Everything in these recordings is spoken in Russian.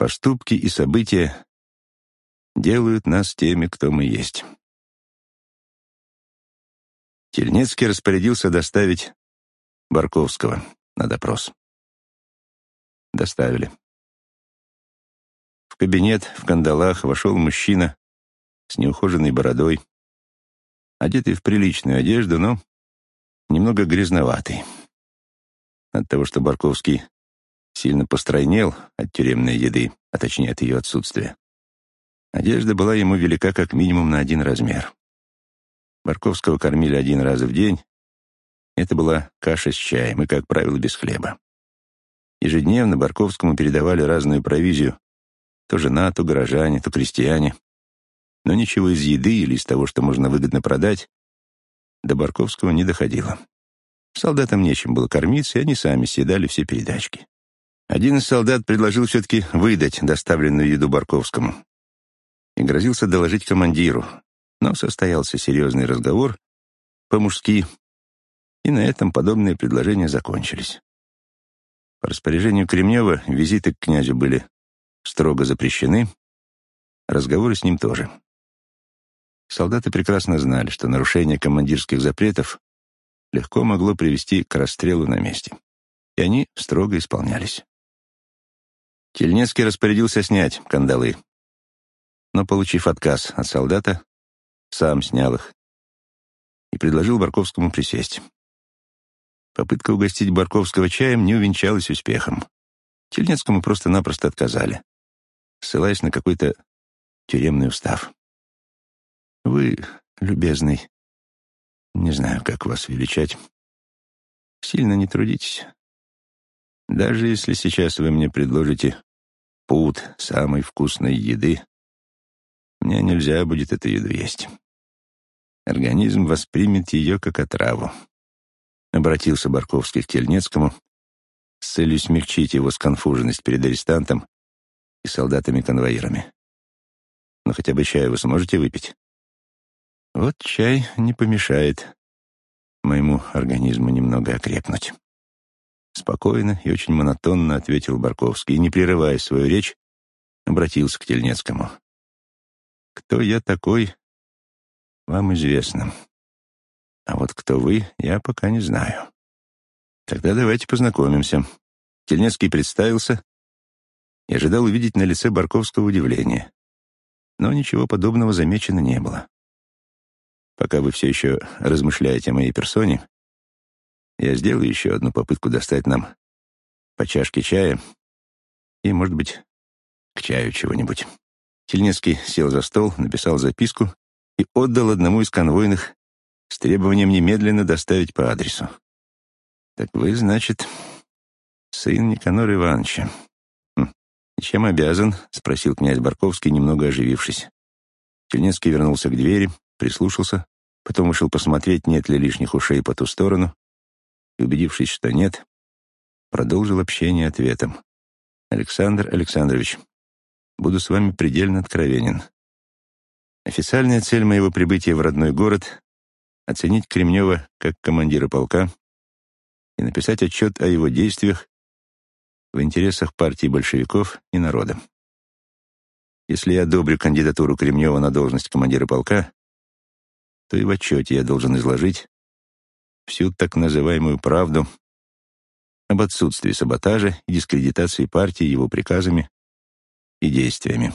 Поступки и события делают нас теми, кто мы есть. Тельнецкий распорядился доставить Барковского на допрос. Доставили. В кабинет в кандалах вошел мужчина с неухоженной бородой, одетый в приличную одежду, но немного грязноватый. От того, что Барковский сильно постройнел от тюремной еды, а точнее от ее отсутствия. Одежда была ему велика как минимум на один размер. Барковского кормили один раз в день. Это была каша с чаем и, как правило, без хлеба. Ежедневно Барковскому передавали разную провизию, то жена, то горожане, то крестьяне. Но ничего из еды или из того, что можно выгодно продать, до Барковского не доходило. Солдатам нечем было кормиться, и они сами съедали все передачки. Один из солдат предложил все-таки выдать доставленную еду Барковскому и грозился доложить командиру, но состоялся серьезный разговор по-мужски, и на этом подобные предложения закончились. По распоряжению Кремнева визиты к князю были строго запрещены, разговоры с ним тоже. Солдаты прекрасно знали, что нарушение командирских запретов легко могло привести к расстрелу на месте, и они строго исполнялись. Тельнецкий распорядился снять кандалы, но, получив отказ от солдата, сам снял их и предложил Барковскому присесть. Попытка угостить Барковского чаем не увенчалась успехом. Тельнецкому просто-напросто отказали, ссылаясь на какой-то тюремный устав. «Вы, любезный, не знаю, как вас величать, сильно не трудитесь. Даже если сейчас вы мне предложите пуд самой вкусной еды, мне нельзя будет эту еду есть. Организм воспримет ее как отраву. Обратился Барковский к Тельнецкому с целью смягчить его сконфуженность перед арестантом и солдатами-конвоирами. Но хотя бы чай вы сможете выпить? Вот чай не помешает моему организму немного окрепнуть. Спокойно и очень монотонно ответил Барковский и, не прерывая свою речь, обратился к Тельнецкому. Кто я такой, вам известно. А вот кто вы, я пока не знаю. Тогда давайте познакомимся. Тельнецкий представился и ожидал увидеть на лице Барковского удивление. Но ничего подобного замечено не было. Пока вы все еще размышляете о моей персоне, я сделаю еще одну попытку достать нам по чашке чая и, может быть, к чаю чего-нибудь. Тельнецкий сел за стол, написал записку и отдал одному из конвойных с требованием немедленно доставить по адресу. «Так вы, значит, сын Никанора Ивановича». Хм. «И чем обязан?» — спросил князь Барковский, немного оживившись. Тельнецкий вернулся к двери, прислушался, потом вышел посмотреть, нет ли лишних ушей по ту сторону, и, убедившись, что нет, продолжил общение ответом. «Александр Александрович, Буду с вами предельно откровенен. Официальная цель моего прибытия в родной город — оценить Кремнева как командира полка и написать отчет о его действиях в интересах партии большевиков и народа. Если я одобрю кандидатуру Кремнева на должность командира полка, то и в отчете я должен изложить всю так называемую правду об отсутствии саботажа и дискредитации партии его приказами и действиями,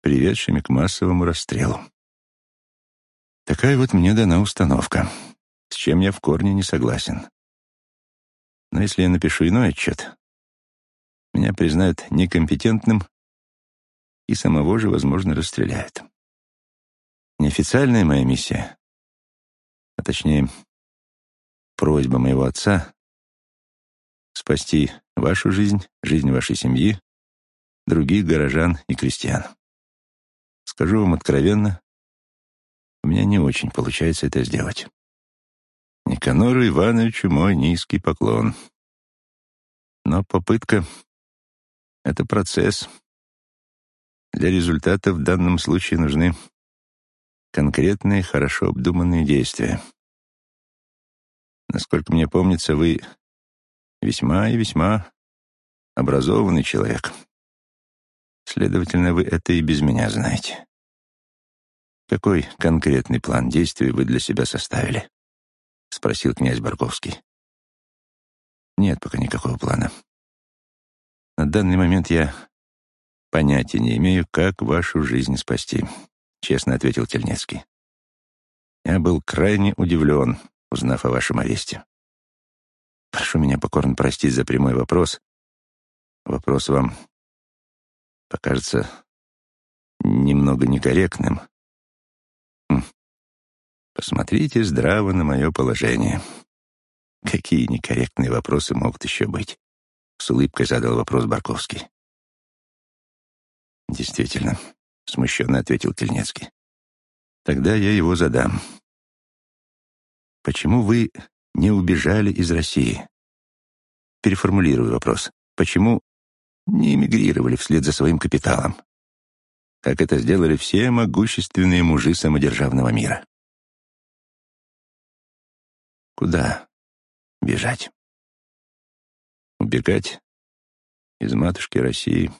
приведшими к массовому расстрелу. Такая вот мне дана установка, с чем я в корне не согласен. Но если я напишу иной отчет, меня признают некомпетентным и самого же, возможно, расстреляют. Неофициальная моя миссия, а точнее, просьба моего отца спасти вашу жизнь, жизнь вашей семьи, других горожан и крестьян. Скажу вам откровенно, у меня не очень получается это сделать. Никанору Ивановичу мой низкий поклон. Но попытка — это процесс. Для результата в данном случае нужны конкретные, хорошо обдуманные действия. Насколько мне помнится, вы весьма и весьма образованный человек. Следовательно, вы это и без меня знаете. Какой конкретный план действий вы для себя составили? Спросил князь Барковский. Нет пока никакого плана. На данный момент я понятия не имею, как вашу жизнь спасти, честно ответил Тельнецкий. Я был крайне удивлен, узнав о вашем аресте. Прошу меня покорно простить за прямой вопрос. Вопрос вам покажется немного некорректным. Хм. Посмотрите здраво на мое положение. Какие некорректные вопросы могут еще быть? С улыбкой задал вопрос Барковский. Действительно, смущенно ответил Тельнецкий. Тогда я его задам. Почему вы не убежали из России? Переформулирую вопрос. Почему не эмигрировали вслед за своим капиталом? Как это сделали все могущественные мужи самодержавного мира. Куда бежать? Убегать из матушки России,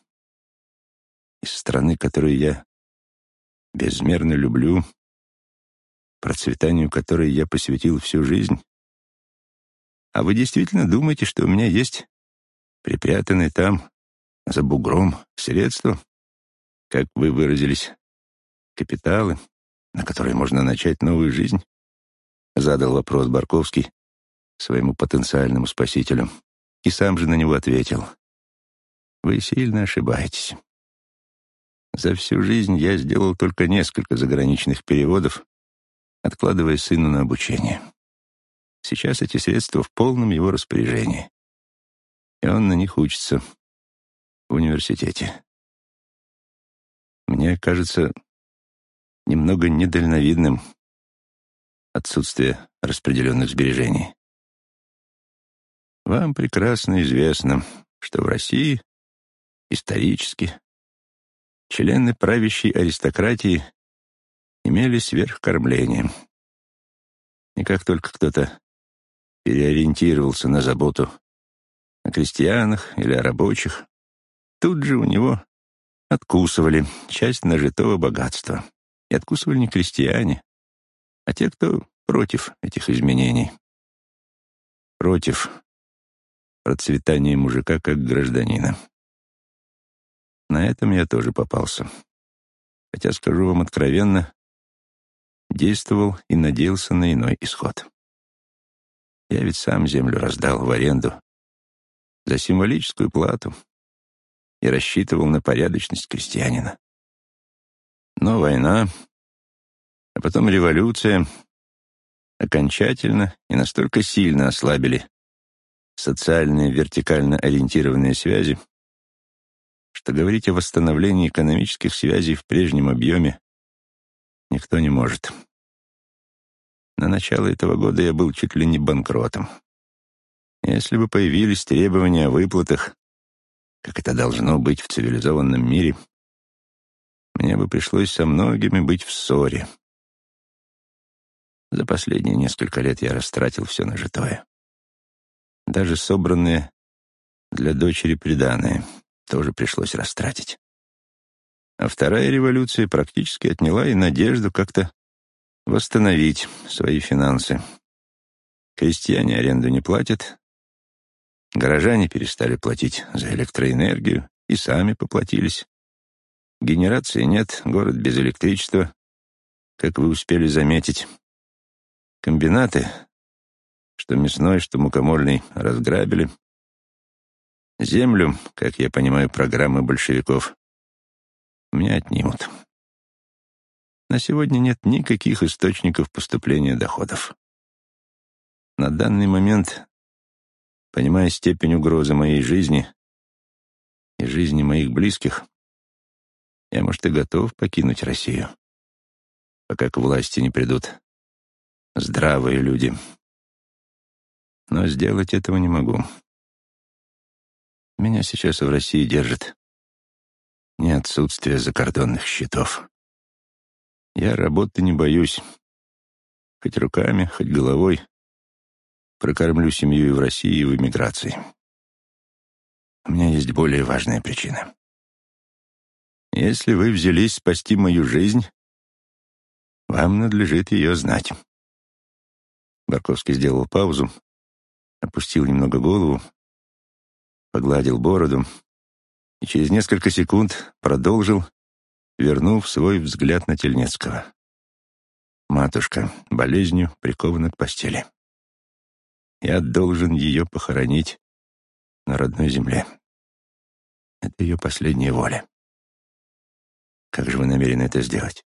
из страны, которую я безмерно люблю, процветанию которой я посвятил всю жизнь? А вы действительно думаете, что у меня есть припрятанные там, за бугром, средства, как вы выразились, капиталы, на которые можно начать новую жизнь? Задал вопрос Барковский своему потенциальному спасителю и сам же на него ответил. Вы сильно ошибаетесь. За всю жизнь я сделал только несколько заграничных переводов, откладывая сыну на обучение. Сейчас эти средства в полном его распоряжении. И он на них учится в университете. Мне кажется немного недальновидным отсутствие распределенных сбережений. Вам прекрасно известно, что в России исторически члены правящей аристократии имели сверхкормление. И как только кто-то переориентировался на заботу о крестьянах или о рабочих, тут же у него откусывали часть нажитого богатства. И откусывали не крестьяне, а те, кто против этих изменений. Против процветания мужика как гражданина. На этом я тоже попался. Хотя, скажу вам откровенно, действовал и надеялся на иной исход. Я ведь сам землю раздал в аренду за символическую плату и рассчитывал на порядочность крестьянина. Но война, а потом революция окончательно и настолько сильно ослабили социальные вертикально ориентированные связи, что говорить о восстановлении экономических связей в прежнем объеме никто не может. На начало этого года я был чуть ли не банкротом. Если бы появились требования о выплатах, как это должно быть в цивилизованном мире, мне бы пришлось со многими быть в ссоре. За последние несколько лет я растратил все нажитое. Даже собранные для дочери приданое тоже пришлось растратить. А вторая революция практически отняла и надежду как-то восстановить свои финансы. Крестьяне аренду не платят, горожане перестали платить за электроэнергию и сами поплатились. Генерации нет, город без электричества, как вы успели заметить. Комбинаты, что мясной, что мукомольный, разграбили. Землю, как я понимаю, программы большевиков, меня отнимут. На сегодня нет никаких источников поступления доходов. На данный момент, понимая степень угрозы моей жизни и жизни моих близких, я, может, и готов покинуть Россию, пока к власти не придут здравые люди. Но сделать этого не могу. Меня сейчас в России держит не отсутствие закордонных счетов. Я работы не боюсь. Хоть руками, хоть головой. Прокормлю семью и в России, и в эмиграции. У меня есть более важная причина. Если вы взялись спасти мою жизнь, вам надлежит ее знать. Барковский сделал паузу, опустил немного голову, погладил бороду и через несколько секунд продолжил, вернув свой взгляд на Тельнецкого. Матушка болезнью прикована к постели. Я должен ее похоронить на родной земле. Это ее последняя воля. Как же вы намерены это сделать?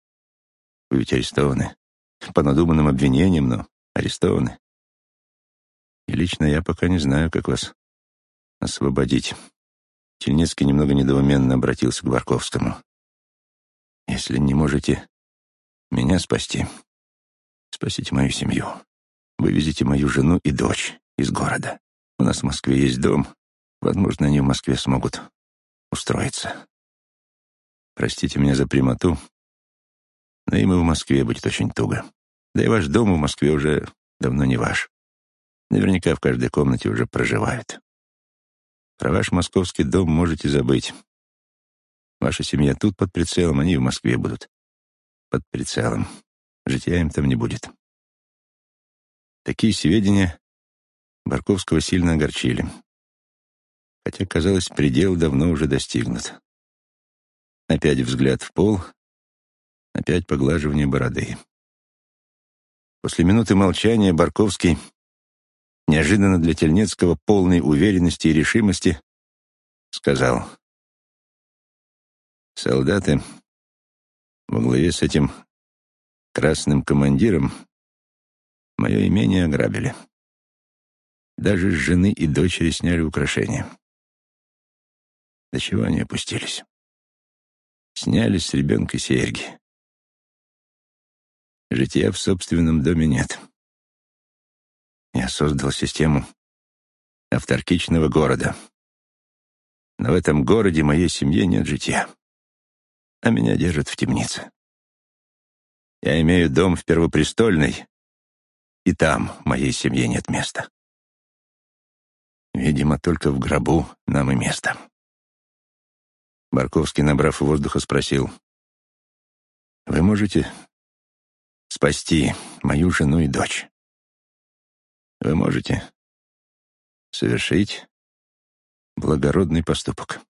Вы ведь арестованы. По надуманным обвинениям, но арестованы. И лично я пока не знаю, как вас освободить. Тельнецкий немного недоуменно обратился к Барковскому. Если не можете меня спасти, спасите мою семью. Вывезите мою жену и дочь из города. У нас в Москве есть дом. Возможно, они в Москве смогут устроиться. Простите меня за прямоту, но им и в Москве будет очень туго. Да и ваш дом в Москве уже давно не ваш. Наверняка в каждой комнате уже проживают. Про ваш московский дом можете забыть. Ваша семья тут под прицелом, они в Москве будут. Под прицелом. Жития им там не будет. Такие сведения Барковского сильно огорчили. Хотя, казалось, предел давно уже достигнут. Опять взгляд в пол, опять поглаживание бороды. После минуты молчания Барковский неожиданно для Тельнецкого полной уверенности и решимости, сказал. Солдаты во главе с этим красным командиром мое имение ограбили. Даже с жены и дочери сняли украшения. До чего они опустились? Сняли с ребенка серьги. Жития в собственном доме нет. Я создал систему авторкичного города. Но в этом городе моей семье нет жития. А меня держат в темнице. Я имею дом в Первопрестольной, и там моей семье нет места. Видимо, только в гробу нам и место. Барковский, набрав воздуха, спросил. «Вы можете спасти мою жену и дочь?» Вы можете совершить благородный поступок.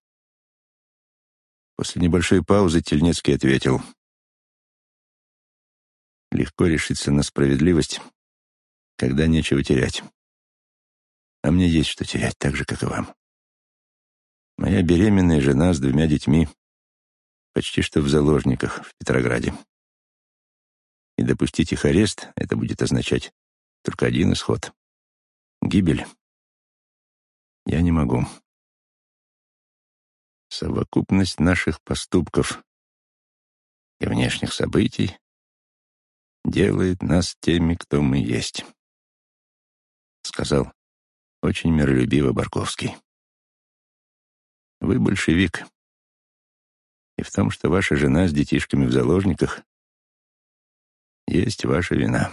После небольшой паузы Тельнецкий ответил. Легко решиться на справедливость, когда нечего терять. А мне есть что терять, так же, как и вам. Моя беременная жена с двумя детьми почти что в заложниках в Петрограде. И допустить их арест — это будет означать только один исход Гибель. Я не могу. Совокупность наших поступков и внешних событий делает нас теми, кто мы есть, сказал очень миролюбиво Барковский. Вы большевик, и в том, что ваша жена с детишками в заложниках, есть ваша вина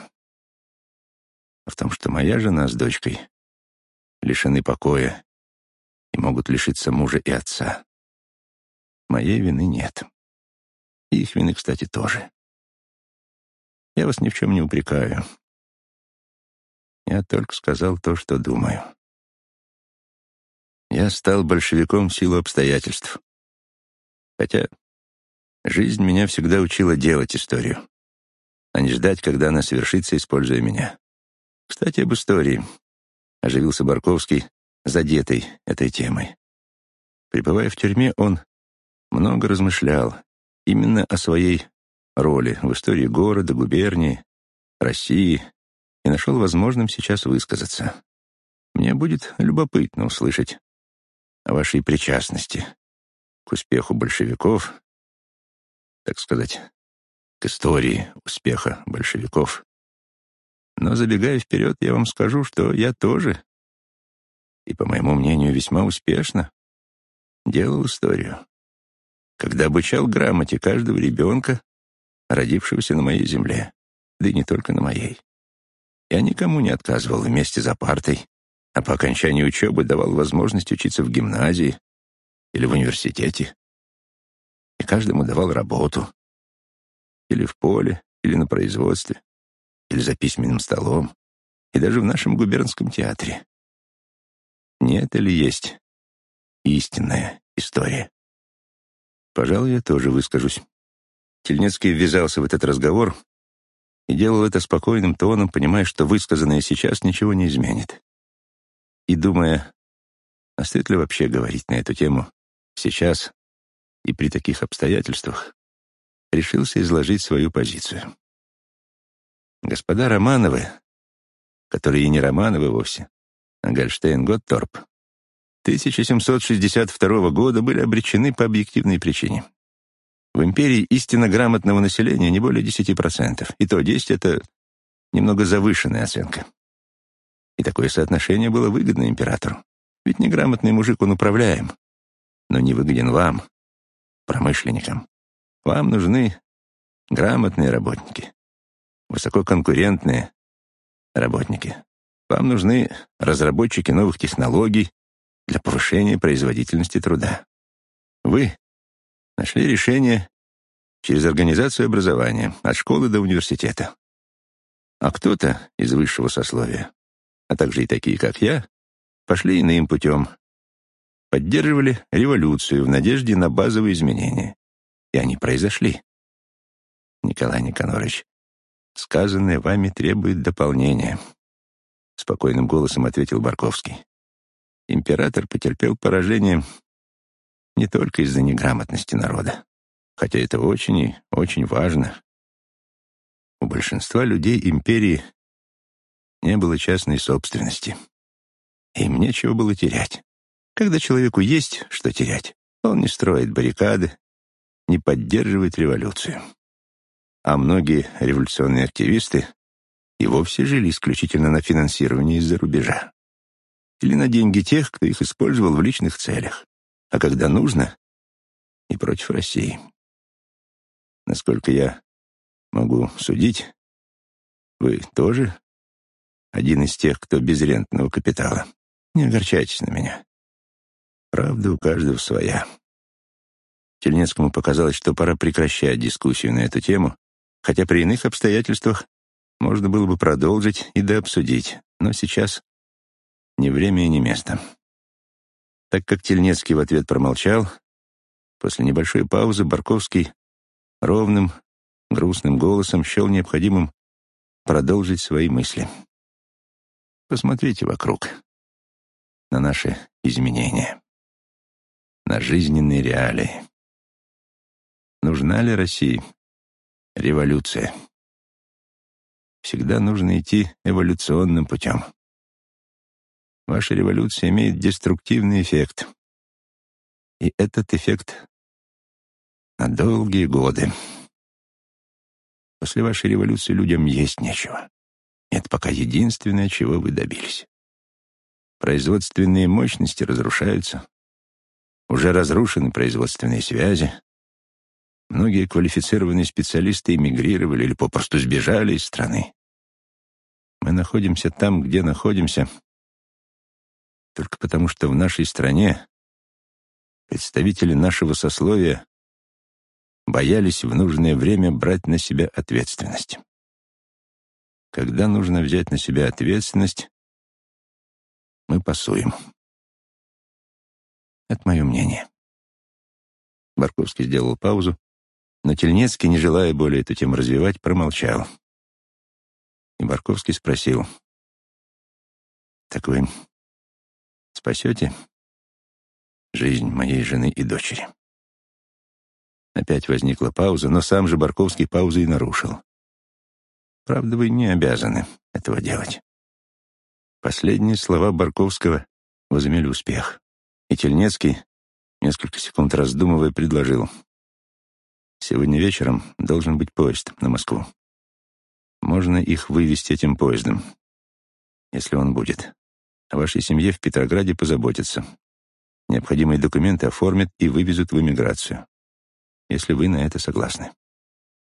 в том, что моя жена с дочкой лишены покоя и могут лишиться мужа и отца. Моей вины нет. И их вины, кстати, тоже. Я вас ни в чем не упрекаю. Я только сказал то, что думаю. Я стал большевиком в силу обстоятельств. Хотя жизнь меня всегда учила делать историю, а не ждать, когда она свершится, используя меня. Кстати, об истории. Оживился Барковский, задетый этой темой. Пребывая в тюрьме, он много размышлял именно о своей роли в истории города, губернии, России и нашел возможным сейчас высказаться. Мне будет любопытно услышать о вашей причастности к успеху большевиков, так сказать, к истории успеха большевиков но, забегая вперед, я вам скажу, что я тоже, и, по моему мнению, весьма успешно, делал историю, когда обучал грамоте каждого ребенка, родившегося на моей земле, да и не только на моей. Я никому не отказывал вместе за партой, а по окончании учебы давал возможность учиться в гимназии или в университете. И каждому давал работу. Или в поле, или на производстве, или за письменным столом, и даже в нашем губернском театре. Не это ли есть истинная история? Пожалуй, я тоже выскажусь. Тельнецкий ввязался в этот разговор и делал это спокойным тоном, понимая, что высказанное сейчас ничего не изменит. И думая, а стоит ли вообще говорить на эту тему сейчас и при таких обстоятельствах, решился изложить свою позицию. Господа Романовы, которые и не Романовы вовсе, а Гольштейн-Готторп, 1762 года были обречены по объективной причине. В империи истинно грамотного населения не более 10%, и то 10 — это немного завышенная оценка. И такое соотношение было выгодно императору. Ведь неграмотный мужик он управляем, но не выгоден вам, промышленникам. Вам нужны грамотные работники, высококонкурентные работники. Вам нужны разработчики новых технологий для повышения производительности труда. Вы нашли решение через организацию образования, от школы до университета. А кто-то из высшего сословия, а также и такие, как я, пошли иным путем, поддерживали революцию в надежде на базовые изменения. И они произошли. Николай Никонорович, сказанное вами требует дополнения. Спокойным голосом ответил Барковский. Император потерпел поражение не только из-за неграмотности народа, хотя это очень и очень важно. У большинства людей империи не было частной собственности. Им нечего было терять. Когда человеку есть что терять, он не строит баррикады, не поддерживает революцию. А многие революционные активисты и вовсе жили исключительно на финансировании из-за рубежа или на деньги тех, кто их использовал в личных целях, а когда нужно, и против России. Насколько я могу судить, вы тоже один из тех, кто без рентного капитала. Не огорчайтесь на меня. Правда у каждого своя. Тельнецкому показалось, что пора прекращать дискуссию на эту тему, хотя при иных обстоятельствах можно было бы продолжить и дообсудить, но сейчас ни время и ни место. Так как Тельнецкий в ответ промолчал, после небольшой паузы Барковский ровным, грустным голосом счел необходимым продолжить свои мысли. Посмотрите вокруг, на наши изменения, на жизненные реалии. Нужна ли России революция? Всегда нужно идти эволюционным путем. Ваша революция имеет деструктивный эффект. И этот эффект на долгие годы. После вашей революции людям есть нечего. Это пока единственное, чего вы добились. Производственные мощности разрушаются. Уже разрушены производственные связи. Многие квалифицированные специалисты эмигрировали или попросту сбежали из страны. Мы находимся там, где находимся, только потому, что в нашей стране представители нашего сословия боялись в нужное время брать на себя ответственность. Когда нужно взять на себя ответственность, мы пасуем. Это мое мнение. Барковский сделал паузу, но Тельнецкий, не желая более эту тему развивать, промолчал. И Барковский спросил, «Так вы спасете жизнь моей жены и дочери. Опять возникла пауза, но сам же Барковский паузу и нарушил. Правда, вы не обязаны этого делать. Последние слова Барковского возымели успех. И Тельнецкий, несколько секунд раздумывая, предложил. Сегодня вечером должен быть поезд на Москву. Можно их вывести этим поездом, если он будет. О вашей семье в Петрограде позаботятся. Необходимые документы оформят и вывезут в эмиграцию. Если вы на это согласны.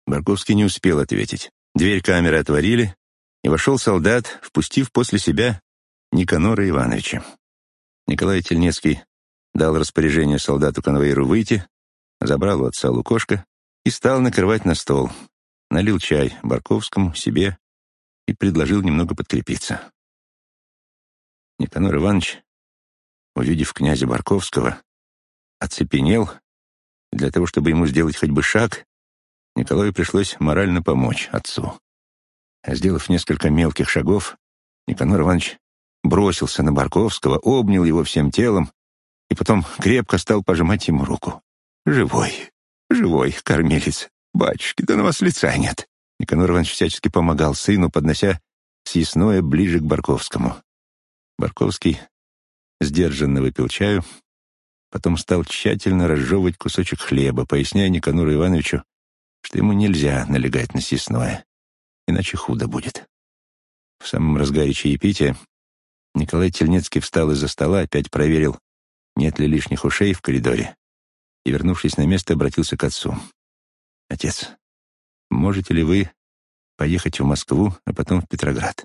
Барковский не успел ответить. Дверь камеры отворили, и вошел солдат, впустив после себя Никанора Ивановича. Николай Тельнецкий дал распоряжение солдату-конвоиру выйти, забрал у отца лукошко и стал накрывать на стол. Налил чай Барковскому, себе и предложил немного подкрепиться. Никанор Иванович, увидев князя Барковского, оцепенел. Для того, чтобы ему сделать хоть бы шаг, Николаю пришлось морально помочь отцу. А сделав несколько мелких шагов, Никанор Иванович бросился на Барковского, обнял его всем телом и потом крепко стал пожимать ему руку. «Живой, живой, кормилец. Батюшки, да на вас лица нет». Никанор Иванович всячески помогал сыну, поднося съестное ближе к Барковскому. Барковский сдержанно выпил чаю, потом стал тщательно разжевывать кусочек хлеба, поясняя Никанору Ивановичу, что ему нельзя налегать на съестное, иначе худо будет. В самом разгаре чаепития Николай Тельнецкий встал из-за стола, опять проверил, нет ли лишних ушей в коридоре, и, вернувшись на место, обратился к отцу. «Отец, можете ли вы поехать в Москву, а потом в Петроград?»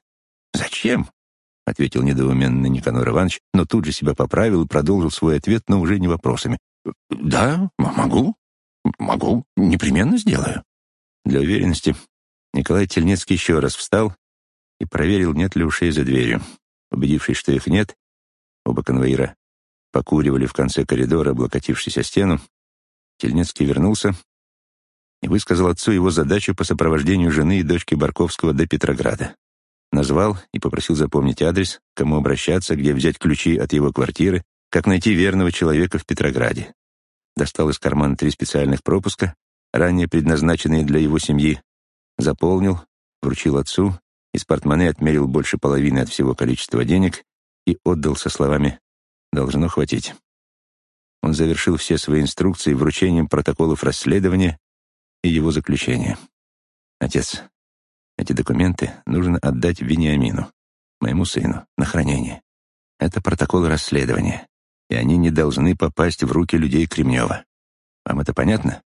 «Зачем?» — ответил недоуменно Никанор Иванович, но тут же себя поправил и продолжил свой ответ, но уже не вопросами. «Да, могу. Могу. Непременно сделаю». Для уверенности Николай Тельнецкий еще раз встал и проверил, нет ли ушей за дверью. Убедившись, что их нет, оба конвоира покуривали в конце коридора, облокотившись о стену, Тельнецкий вернулся и высказал отцу его задачу по сопровождению жены и дочки Барковского до Петрограда. Назвал и попросил запомнить адрес, кому обращаться, где взять ключи от его квартиры, как найти верного человека в Петрограде. Достал из кармана три специальных пропуска, ранее предназначенные для его семьи, заполнил, вручил отцу из портмоне отмерил больше половины от всего количества денег и отдал со словами «должно хватить». Он завершил все свои инструкции вручением протоколов расследования и его заключения. «Отец, эти документы нужно отдать Вениамину, моему сыну, на хранение. Это протоколы расследования, и они не должны попасть в руки людей Кремнева. Вам это понятно?»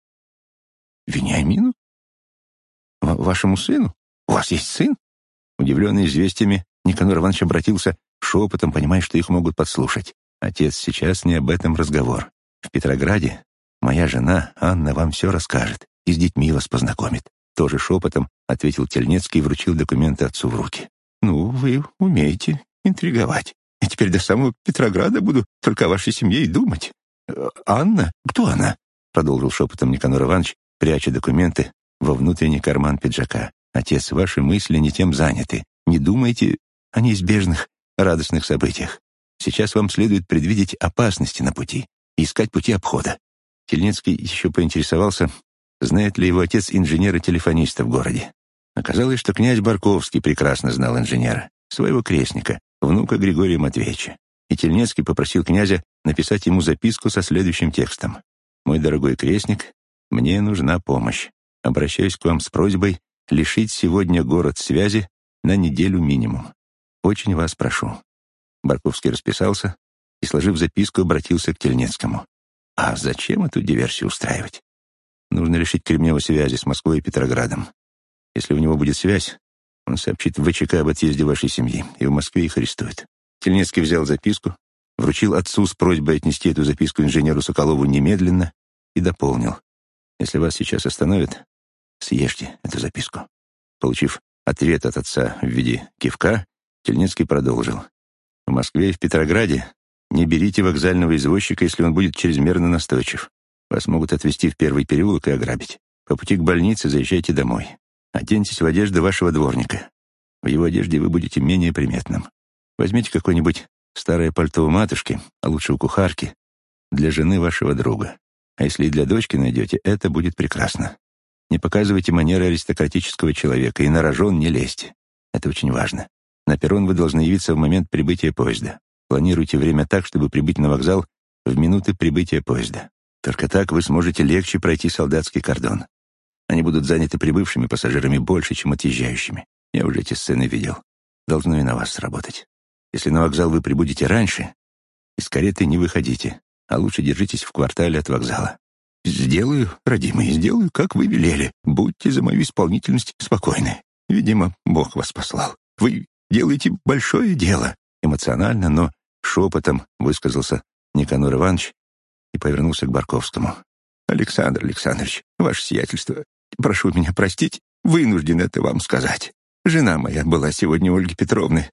«Вениамину? В вашему сыну? У вас есть сын?» Удивленный известиями, Никанор Иванович обратился шепотом, понимая, что их могут подслушать. «Отец, сейчас не об этом разговор. В Петрограде моя жена Анна вам все расскажет и с детьми вас познакомит». Тоже шепотом ответил Тельнецкий и вручил документы отцу в руки. «Ну, вы умеете интриговать. Я теперь до самого Петрограда буду только о вашей семье и думать. Анна? Кто она?» Продолжил шепотом Никанор Иванович, пряча документы во внутренний карман пиджака. Отец, ваши мысли не тем заняты. Не думайте о неизбежных радостных событиях. Сейчас вам следует предвидеть опасности на пути и искать пути обхода. Тельнецкий еще поинтересовался, знает ли его отец инженера-телефониста в городе. Оказалось, что князь Барковский прекрасно знал инженера, своего крестника, внука Григория Матвеевича. И Тельнецкий попросил князя написать ему записку со следующим текстом. «Мой дорогой крестник, мне нужна помощь. Обращаюсь к вам с просьбой лишить сегодня город связи на неделю минимум. Очень вас прошу». Барковский расписался и, сложив записку, обратился к Тельнецкому. «А зачем эту диверсию устраивать? Нужно решить Кремнева связи с Москвой и Петроградом. Если у него будет связь, он сообщит в ВЧК об отъезде вашей семьи, и в Москве их арестуют». Тельнецкий взял записку, вручил отцу с просьбой отнести эту записку инженеру Соколову немедленно и дополнил. «Если вас сейчас остановят, Съешьте эту записку». Получив ответ от отца в виде кивка, Тельнецкий продолжил. «В Москве и в Петрограде не берите вокзального извозчика, если он будет чрезмерно настойчив. Вас могут отвезти в первый переулок и ограбить. По пути к больнице заезжайте домой. Оденьтесь в одежду вашего дворника. В его одежде вы будете менее приметным. Возьмите какое-нибудь старое пальто у матушки, а лучше у кухарки, для жены вашего друга. А если и для дочки найдете, это будет прекрасно. Не показывайте манеры аристократического человека и на рожон не лезьте. Это очень важно. На перрон вы должны явиться в момент прибытия поезда. Планируйте время так, чтобы прибыть на вокзал в минуты прибытия поезда. Только так вы сможете легче пройти солдатский кордон. Они будут заняты прибывшими пассажирами больше, чем отъезжающими. Я уже эти сцены видел. Должно и на вас сработать. Если на вокзал вы прибудете раньше, из кареты не выходите, а лучше держитесь в квартале от вокзала. «Сделаю, родимый, сделаю, как вы велели. Будьте за мою исполнительность спокойны. Видимо, Бог вас послал. Вы делаете большое дело». Эмоционально, но шепотом высказался Никанор Иванович и повернулся к Барковскому. Александр Александрович, ваше сиятельство, прошу меня простить, вынужден это вам сказать. Жена моя была сегодня у Ольги Петровны.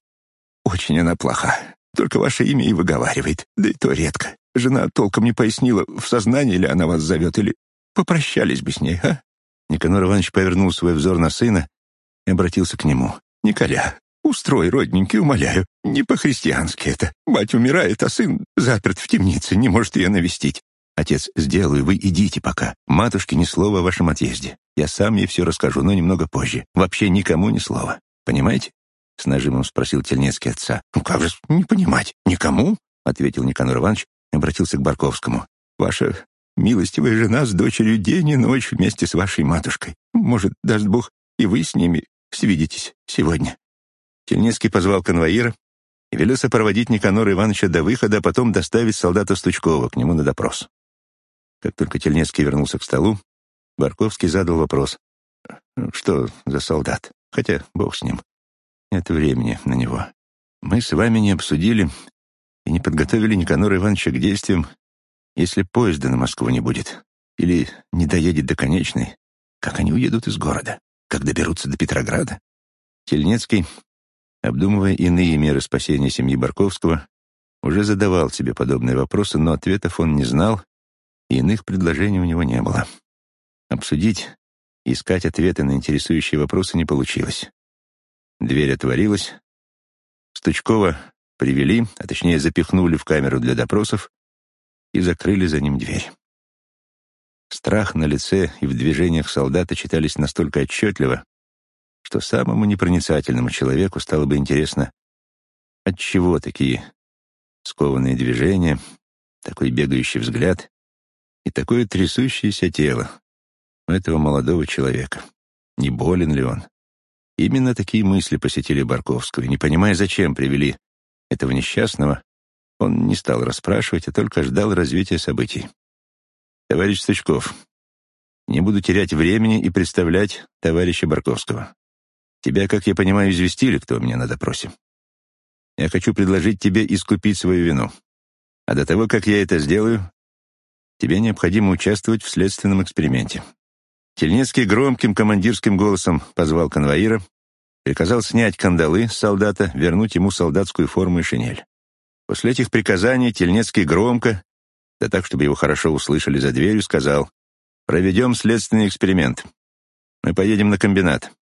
Очень она плоха. Только ваше имя и выговаривает, да и то редко. Жена толком не пояснила, в сознании ли она вас зовет, или попрощались бы с ней, а?» Никанор Иванович повернул свой взор на сына и обратился к нему. «Николя, устрой, родненький, умоляю. Не по-христиански это. Мать умирает, а сын заперт в темнице, не может ее навестить. Отец, сделаю, вы идите пока. Матушке ни слова о вашем отъезде. Я сам ей все расскажу, но немного позже. Вообще никому ни слова. Понимаете? С нажимом спросил Тельнецкий отца. «Ну как же не понимать? Никому?» — ответил Никанор Иванович и обратился к Барковскому. «Ваша милостивая жена с дочерью день и ночь вместе с вашей матушкой. Может, даст Бог, и вы с ними свидитесь сегодня». Тельнецкий позвал конвоира и велел сопроводить Никанора Ивановича до выхода, а потом доставить солдата Стучкова к нему на допрос. Как только Тельнецкий вернулся к столу, Барковский задал вопрос. «Что за солдат? Хотя, бог с ним. Нет времени на него. Мы с вами не обсудили и не подготовили Никанора Ивановича к действиям, если поезда на Москву не будет или не доедет до конечной. Как они уедут из города? Как доберутся до Петрограда?» Тельнецкий Обдумывая иные меры спасения семьи Барковского, уже задавал себе подобные вопросы, но ответов он не знал, и иных предложений у него не было. Обсудить искать ответы на интересующие вопросы не получилось. Дверь отворилась. Стучкова привели, а точнее запихнули в камеру для допросов и закрыли за ним дверь. Страх на лице и в движениях солдата читались настолько отчетливо, что самому непроницательному человеку стало бы интересно, отчего такие скованные движения, такой бегающий взгляд и такое трясущееся тело у этого молодого человека. Не болен ли он? Именно такие мысли посетили Барковского, и не понимая, зачем привели этого несчастного, он не стал расспрашивать, а только ждал развития событий. «Товарищ Стучков, не буду терять времени и представлять товарища Барковского. Тебя, как я понимаю, известили, кто меня на допросе. Я хочу предложить тебе искупить свою вину. А до того, как я это сделаю, тебе необходимо участвовать в следственном эксперименте». Тельнецкий громким командирским голосом позвал конвоира, приказал снять кандалы с солдата, вернуть ему солдатскую форму и шинель. После этих приказаний Тельнецкий громко, да так, чтобы его хорошо услышали за дверью, сказал, «Проведем следственный эксперимент. Мы поедем на комбинат.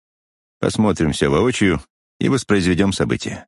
Посмотрим все воочию и воспроизведем события.